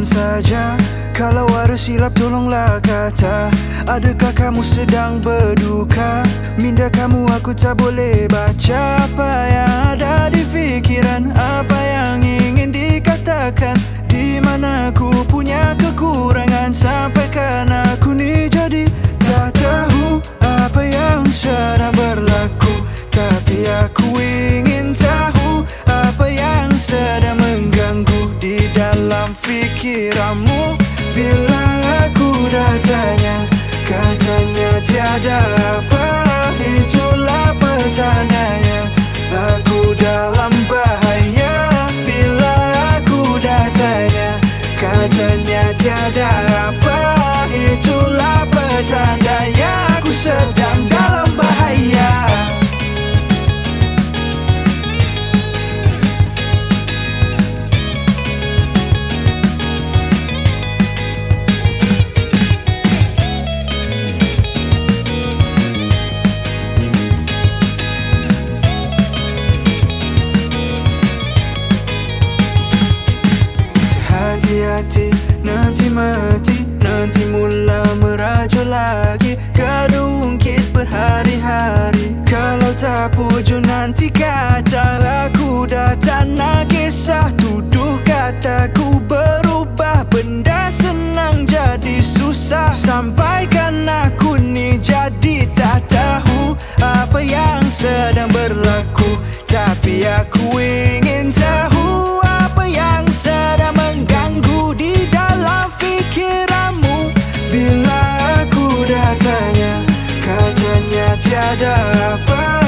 diam saja. Kalau ada silap tolonglah kata Adakah kamu sedang berduka? Minda kamu aku tak boleh baca Apa yang ada di fikiran. Apa tiada apa? Itulah petandanya Aku dalam bahaya Bila aku dah tanya Katanya tiada terpuju nanti kacaraku datang Nah kisah tuduh kataku berubah Benda senang jadi susah. Sampaikan aku ni jadi tak tahu Apa yang sedang berlaku. Tapi aku ingin tahu Apa yang sedang mengganggu di dalam fikiranmu. Bila aku dah Katanya tiada apa.